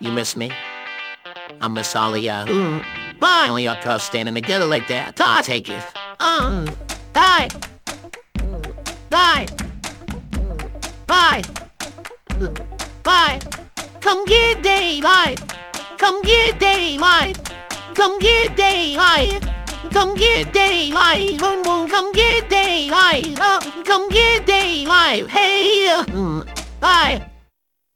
You miss me? I miss all of you. Mm. Bye. Only our cars standing together like that. I'll take it. Uh. Die. Die. Bye. Bye. Come get daylight. Come get daylight. Come get daylight. Come get daylight. Come get daylight. Uh, come get daylight. Hey. Mm. Bye.